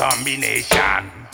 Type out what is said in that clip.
combination.